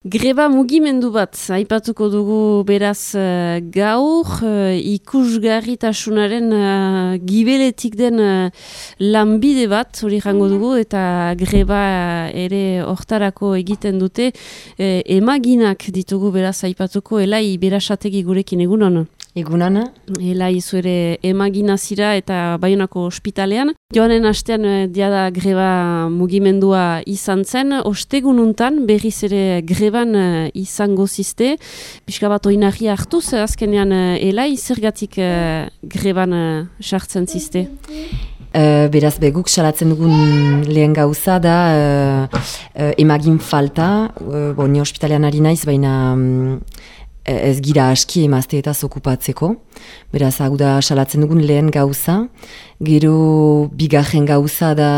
Greba mugimendu bat, aipatuko dugu beraz uh, gaur, uh, ikusgarritasunaren uh, gibeletik den uh, lanbide bat, hori jango dugu, eta greba ere hortarako egiten dute, uh, emaginak ditugu beraz aipatuko, elai berasategi gurekin egunon. Egunan. Ela izu ere emaginazira eta baionako ospitalean. Joanen astean eh, diada greba mugimendua izan zen. Ostegununtan berriz ere greban eh, izango ziste. Piska bat oinari hartuz, azkenean ela izergatik greban sartzen ziste. Uh, beraz, beguk salatzen dugun lehen gauza da uh, emagin falta, uh, bo, ni ospitalean ari naiz, baina um, ez gira aski emazteetaz okupatzeko. Beraz, hau da salatzen dugun lehen gauza. Gero bigarren gauza da,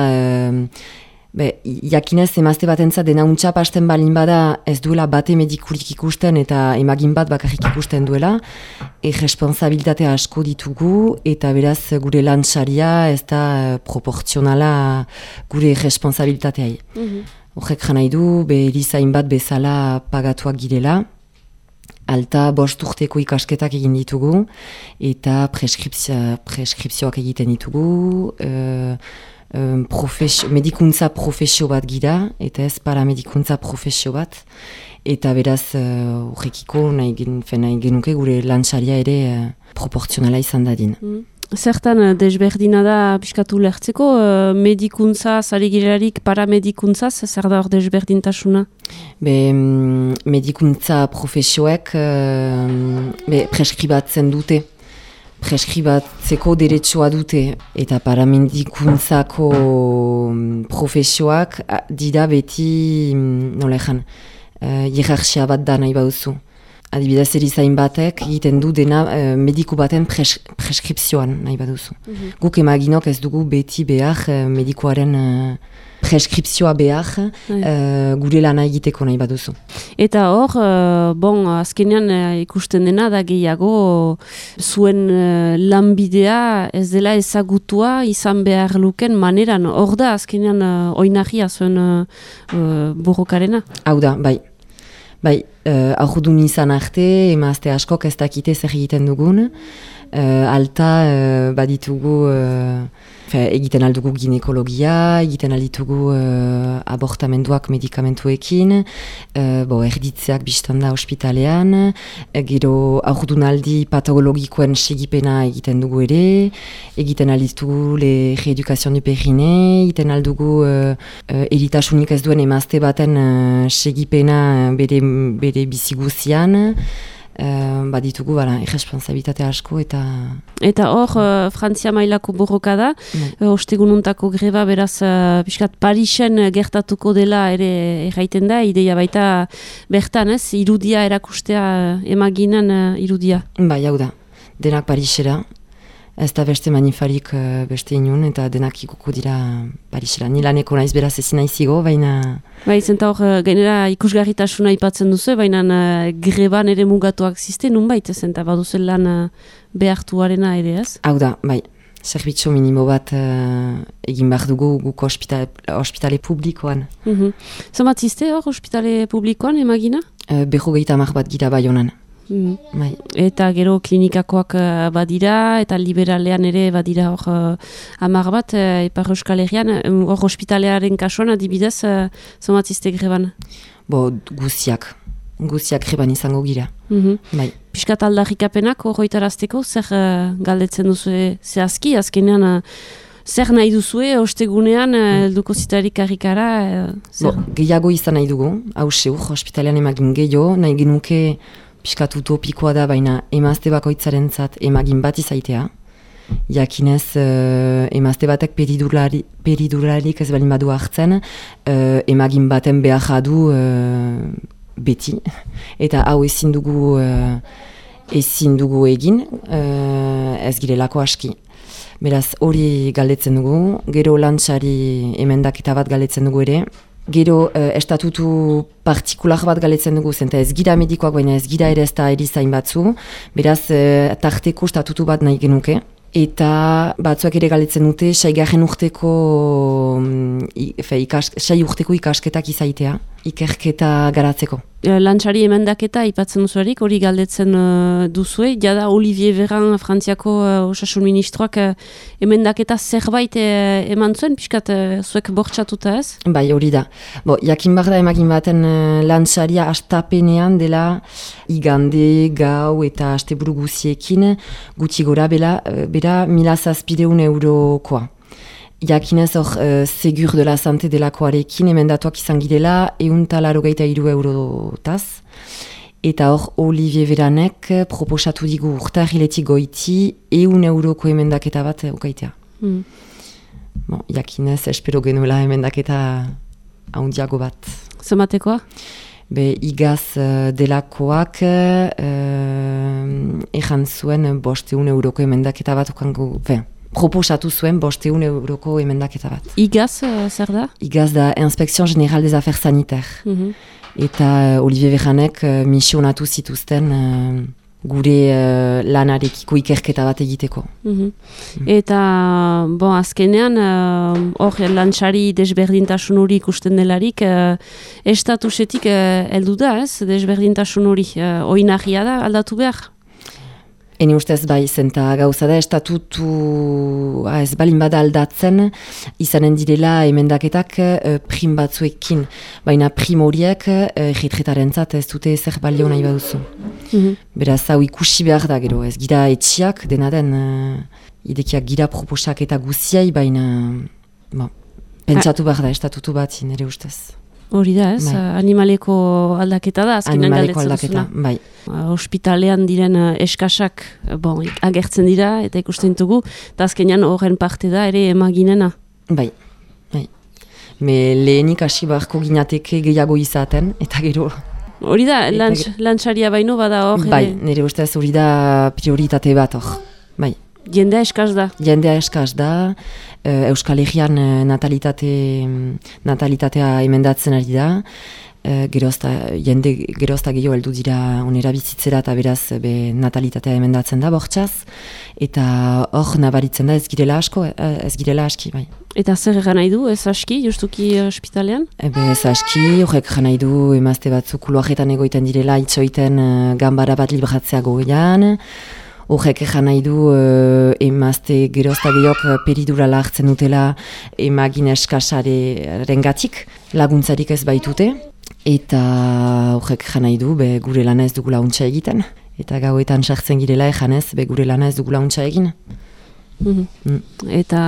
be, jakinez emazte bat entza dena untxap hasten balin bada ez duela bate medikurik ikusten eta emagin bat bakarrik ikusten duela. E responsabilitatea asko ditugu eta beraz gure lantxaria ez da eh, proportzionala gure responsabilitateai. Mm -hmm. Horrek nahi du, be erizain bat bezala pagatuak girela alta bost urteko ikasketak egin ditugu eta preskripzioak egiten ditugu uh, um, medikuntza profesio bat gira eta ez para medikuntza profesio bat eta beraz horrekiko uh, nahi, nahi genuke gure lantxaria ere uh, proporzionala izan dadin. Mm. Zertan eh, desberdina da piskatu lehertzeko, uh, medikuntza, zaregirarik paramedikuntza, zer da hor desberdintasuna? Be, mm, medikuntza profesioek uh, be, preskribatzen dute, preskribatzeko deretsua dute, eta paramedikuntzako mm, profesioak dira beti, mm, nola ezan, uh, bat da nahi bauzu adibidez erizain batek egiten du dena uh, mediku baten pres preskripzioan nahi baduzu. Mm Guk emaginok ez dugu beti behar uh, medikuaren uh, preskripzioa behar uh, gure lana egiteko nahi baduzu. Eta hor, bon, azkenean ikusten dena da gehiago zuen lanbidea ez dela ezagutua izan behar luken maneran. Hor da azkenean oinahia zuen burrokarena? Hau da, bai. Bai, uh, aurdu nizan arte, emazte askok ez dakite zer egiten dugun. Uh, alta uh, baditugu fe, egiten aldugu ginekologia, egiten alditugu uh, abortamenduak medikamentuekin, uh, bo, erditzeak biztan da ospitalean, uh, gero aurdunaldi patologikoen segipena egiten dugu ere, egiten alditugu le reedukazion du perine, egiten aldugu uh, uh, eritasunik ez duen emazte baten uh, segipena bere, bere biziguzian, Uh, baditugu bara, irresponsabilitate asko eta... Eta hor, uh, Frantzia mailako borroka da, mm. uh, ostegununtako greba beraz, uh, piskat Parisen gertatuko dela ere erraiten da, ideia baita bertan ez, irudia erakustea emaginan uh, irudia. Ba, jau da, denak Parisera, ez da beste manifarik uh, beste inun, eta denak ikuko dira Parisera. Ni laneko naiz beraz ezin naizigo, baina... Bai, zenta hor, uh, gainera ikusgarritasuna ipatzen duzu, baina uh, greban ere mugatuak ziste, nun baita zenta baduzen lan behartuarena ere ez? Hau da, bai, zerbitzu minimo bat uh, egin behar dugu guk ospitale, ospitale publikoan. Mm -hmm. Zamat ziste hor, ospitale publikoan, emagina? Uh, Beho gehieta bat gira bai honan. Mm. Bai. Eta gero klinikakoak uh, badira, eta liberalean ere badira hor uh, amar bat, uh, ipar euskal herrian, hor hospitalearen kasuan adibidez, uh, zomatzizte greban? Bo, guziak. Guziak greban izango gira. Mm -hmm. bai. Piskat aldarrikapenak horretarazteko, zer uh, galdetzen duzu zehazki, azkenean... Uh, Zer nahi duzue, ostegunean, helduko zitarik harrikara? Gehiago izan nahi dugu, hau seur, hospitalean emagin gehiago, nahi genuke piskat utopikoa da, baina emazte bakoitzaren zat emagin bat izaitea. Jakinez, uh, emazte batek peridurari, peridurarik ez balin badu hartzen, uh, emagin baten behar jadu uh, beti. Eta hau ezin dugu, uh, ezin dugu egin, uh, ez girelako aski. Beraz, hori galdetzen dugu, gero lantxari emendaketa bat galdetzen dugu ere, Gero, uh, estatutu partikular bat galetzen dugu zen, ez gira medikoak, baina ez gira ere ez da erizain batzu, beraz, uh, tarteko estatutu bat nahi genuke, Eta batzuak ere galetzen dute, saigarren urteko, mm, i- fe, ikas, sai urteko ikasketak izaitea, ikerketa garatzeko. E, Lantxari emendaketa ipatzen duzuarik, hori galdetzen uh, duzue, jada Olivier Veran Frantziako uh, osasun ministroak uh, emendaketa zerbait uh, eman zuen, pixkat uh, zuek bortxatuta ez? Bai, hori da. Bo, jakin behar da emagin baten uh, lantxaria astapenean dela igande, gau eta asteburu guziekin gutxi gora bela, uh, bera mila zazpideun eurokoa. Jakinez hor, uh, segur de la sante delakoarekin emendatuak izan girela, eun talaro gaita iru eurotaz. Eta hor, Olivier Veranek eh, proposatu digu urtarriletik goiti, eun euroko emendaketa bat eh, ukaitea. Hmm. Bon, jakinez, espero genuela emendaketa haundiago bat. Zematekoa? Be, igaz uh, delakoak uh, ejan zuen bosteun euroko emendaketa bat ukango, fe, proposatu zuen bosteun euroko emendaketa bat. Igaz, uh, zer da? Igaz da Inspekzion General des Affaires Sanitaires. Mhm. Eta uh, Olivier Verranek uh, misionatu zituzten uh, gure uh, lanarekiko ikerketa bat egiteko. Mhm. Eta, bon, azkenean, uh, hor lantxari desberdintasun hori ikusten delarik, uh, estatusetik uh, heldu da, ez, desberdintasun hori, uh, oinarria da, aldatu behar? Eni ustez bai, zenta gauza da estatutu ah, ez balin bada aldatzen, izanen direla emendaketak eh, prim batzuekin. Baina prim horiek eh, retretaren zat ez dute ezer balio nahi baduzu. Mhm. Beraz, hau ikusi behar da gero, ez gira etxiak, dena den, eh, idekiak gira proposak eta guziai, baina, bon, pentsatu behar da estatutu bat nire ustez. Hori da, ez? Bai. Uh, Animaleko aldaketa da, Animaleko galdetzen aldaketa, duzuna. bai. Uh, Hospitalean diren uh, eskasak uh, bon, agertzen dira eta ikusten dugu, eta azkenean horren parte da ere emaginena. Bai, bai. Me lehenik hasi beharko ginateke gehiago izaten, eta gero Hori da, lantx, lantxaria baino bada hor, Bai, ere, nire ustez hori da prioritate bat hor. Bai, jendea eskaz da. jendea eskaz da, eh, Euskal Herrian eh, natalitate, natalitatea emendatzen ari da, eh, gerozta, jende gerozta gehiago heldu dira onera bizitzera eta beraz eh, be, natalitatea emendatzen da bortxaz, eta hor nabaritzen da ez girela asko, eh, ez girela aski, bai. Eta zer egan nahi du, ez aski, justuki uh, ospitalean? Ebe ez aski, horrek jan nahi du emazte batzuk kuloajetan egoiten direla itxoiten uh, gambara bat libratzea goian. Horrek jan nahi du uh, emazte gerozta gehiok peridurala hartzen dutela emagin eskasare rengatik, laguntzarik ez baitute. Eta horrek jan nahi du be, gure lana ez dugula untxa egiten. Eta gauetan sartzen girela ejanez, be gure lana ez dugula untxa egin. Mhm. Mm. Eta,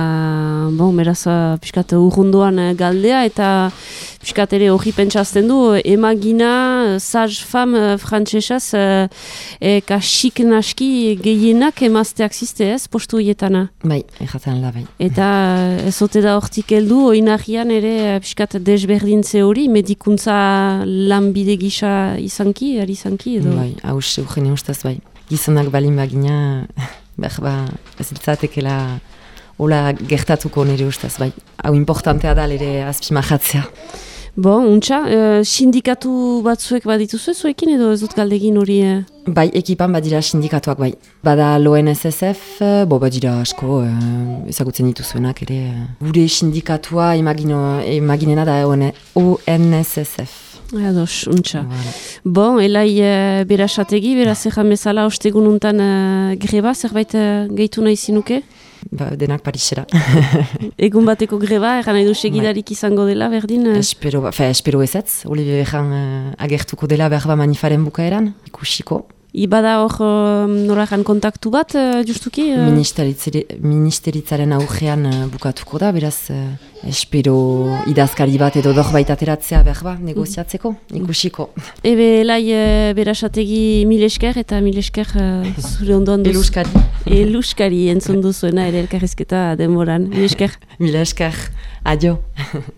bon, beraz, uh, piskat urrunduan uh, galdea, eta piskat ere hori pentsazten du, emagina, sage fam uh, frantsesaz, uh, e, kasik naski gehienak emazteak ziste ez, postu hietana. Bai, erratzen da bai. Eta uh, ez ote da hortik heldu, oinarrian ere piskat desberdintze hori, medikuntza lanbide gisa izanki, ari izanki, edo? Bai, haus, Eugenia ustez bai. Gizonak balin bagina, behar ba, ez ditzatekela hola gertatuko nire ustez, bai. Hau importantea da ere azpimahatzea. Bon, untxa, uh, sindikatu batzuek badituzu zuekin edo ez dut galdegin hori... Uh, Bai, ekipan badira sindikatuak bai. Bada loen SSF, eh, bo badira asko, eh, ezagutzen dituzuenak ere. Gure sindikatua imagino, imaginena da ON ONSSF. Ados, untxa. Bon, elai uh, berasategi, beraz ejan bezala ostegun untan uh, greba, zerbait uh, gehitu nahi zinuke? Ba, denak Parisera. Egun bateko greba, eran nahi du segidarik izango dela, berdin? Uh, espero, ba, fe, espero ezetz, Olivier Bejan uh, agertuko dela behar ba manifaren bukaeran, ikusiko. Ibada hor uh, norajan kontaktu bat, uh, justuki? Uh, Ministeritzare- Ministeritzaren aurrean uh, bukatuko da, beraz, espero idazkari bat edo dorbait ateratzea behar ba, negoziatzeko, ikusiko. ebe elai uh, berasategi mil esker eta mil esker uh, zure ondoan duz. Eluskari. Eluskari entzun duzuena ere elkarrizketa denboran. Mil esker. Mila esker. Adio.